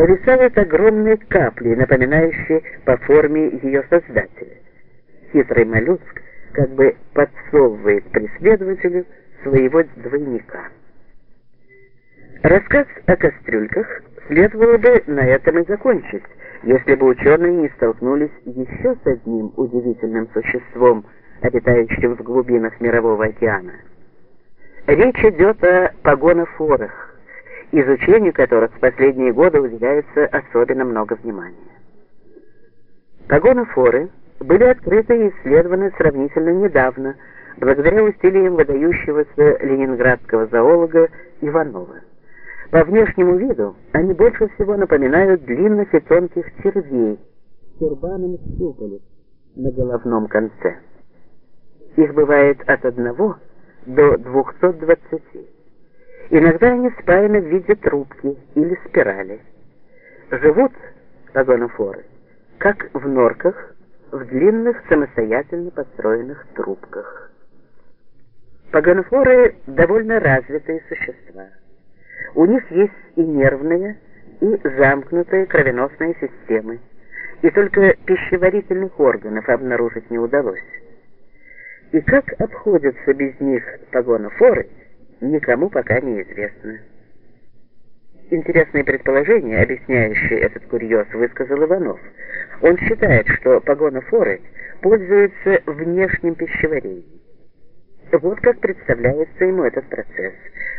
повисают огромные капли, напоминающие по форме ее создателя. Хитрый моллюск как бы подсовывает преследователю своего двойника. Рассказ о кастрюльках следовало бы на этом и закончить, если бы ученые не столкнулись еще с одним удивительным существом, обитающим в глубинах Мирового океана. Речь идет о погонофорах, изучению которых в последние годы уделяется особенно много внимания. Погонофоры были открыты и исследованы сравнительно недавно, благодаря усилиям выдающегося ленинградского зоолога Иванова. По внешнему виду они больше всего напоминают длинных и тонких червей с тюрбаном щупалец на головном конце. Их бывает от одного до 220. Иногда они спаяны в виде трубки или спирали. Живут погонофоры как в норках, в длинных самостоятельно построенных трубках. Погонофоры довольно развитые существа. У них есть и нервные, и замкнутые кровеносные системы, и только пищеварительных органов обнаружить не удалось. И как обходятся без них погонофоры, никому пока не известно. Интересное предположение, объясняющее этот курьез, высказал Иванов. Он считает, что погонофоры пользуются внешним пищеварением. Вот как представляется ему этот процесс.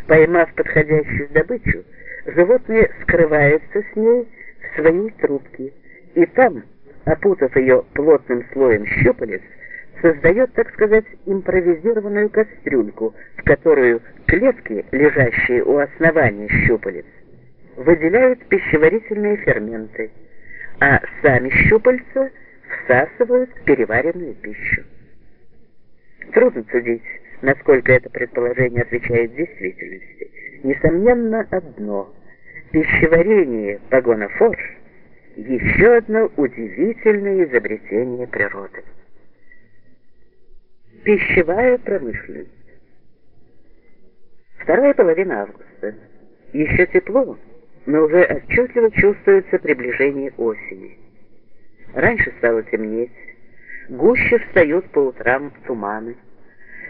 Поймав подходящую добычу, животные скрываются с ней в своей трубке, и там, опутав ее плотным слоем щупалец, создает, так сказать, импровизированную кастрюльку, в которую клетки, лежащие у основания щупалец, выделяют пищеварительные ферменты, а сами щупальца всасывают переваренную пищу. Трудно судить, насколько это предположение отвечает действительности. Несомненно, одно – пищеварение погонофор – еще одно удивительное изобретение природы. Пищевая промышленность. Вторая половина августа. Еще тепло, но уже отчетливо чувствуется приближение осени. Раньше стало темнеть, гуще встают по утрам туманы.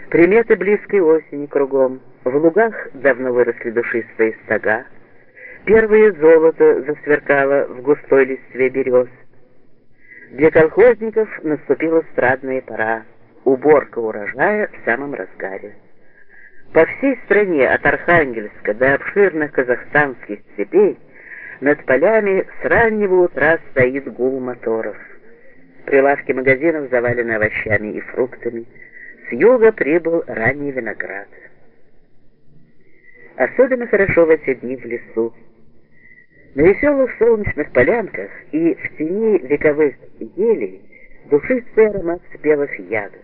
Приметы близкой осени кругом, в лугах давно выросли душистые стога, первое золото засверкало в густой листве берез. Для колхозников наступила страдная пора, уборка урожая в самом разгаре. По всей стране, от Архангельска до обширных казахстанских степей, над полями с раннего утра стоит гул моторов. Прилавки магазинов завалены овощами и фруктами. С юга прибыл ранний виноград. Особенно хорошо в эти дни в лесу. На веселых солнечных полянках и в тени вековых елей душистый аромат спелых ягод.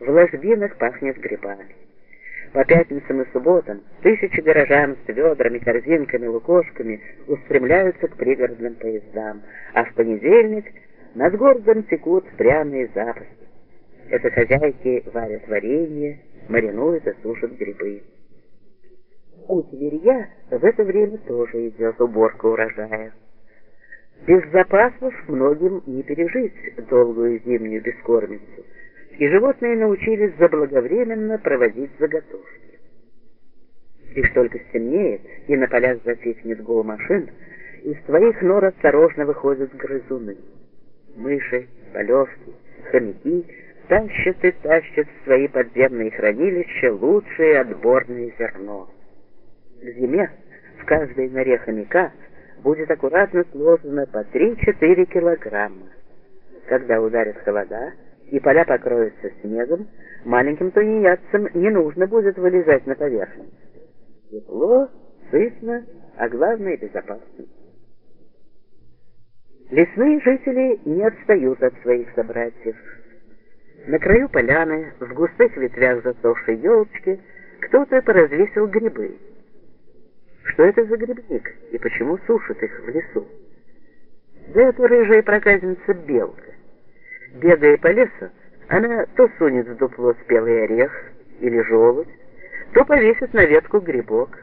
В ложбинах пахнет грибами. По пятницам и субботам тысячи горожан с ведрами, корзинками, лукошками устремляются к пригородным поездам, а в понедельник над городом текут пряные запахи. Это хозяйки варят варенье, маринуют и сушат грибы. У зверья в это время тоже идет уборка урожая. Без запасов многим не пережить долгую зимнюю бескормицу и животные научились заблаговременно проводить заготовки. Лишь только стемнеет, и на полях затихнет гул машин, из своих нор осторожно выходят грызуны. Мыши, полевки, хомяки тащат и тащат в свои подземные хранилища лучшее отборное зерно. К зиме в каждой норе хомяка будет аккуратно сложено по 3-4 килограмма. Когда ударят холода, и поля покроются снегом, маленьким тунеядцам не нужно будет вылезать на поверхность. Тепло, сытно, а главное безопасно. Лесные жители не отстают от своих собратьев. На краю поляны, в густых ветвях засохшей елочки, кто-то поразвесил грибы. Что это за грибник и почему сушат их в лесу? Да это рыжая проказница белка. Бегая по лесу, она то сунет в дупло спелый орех или желудь, то повесит на ветку грибок.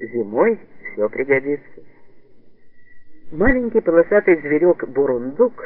Зимой все пригодится. Маленький полосатый зверек бурундук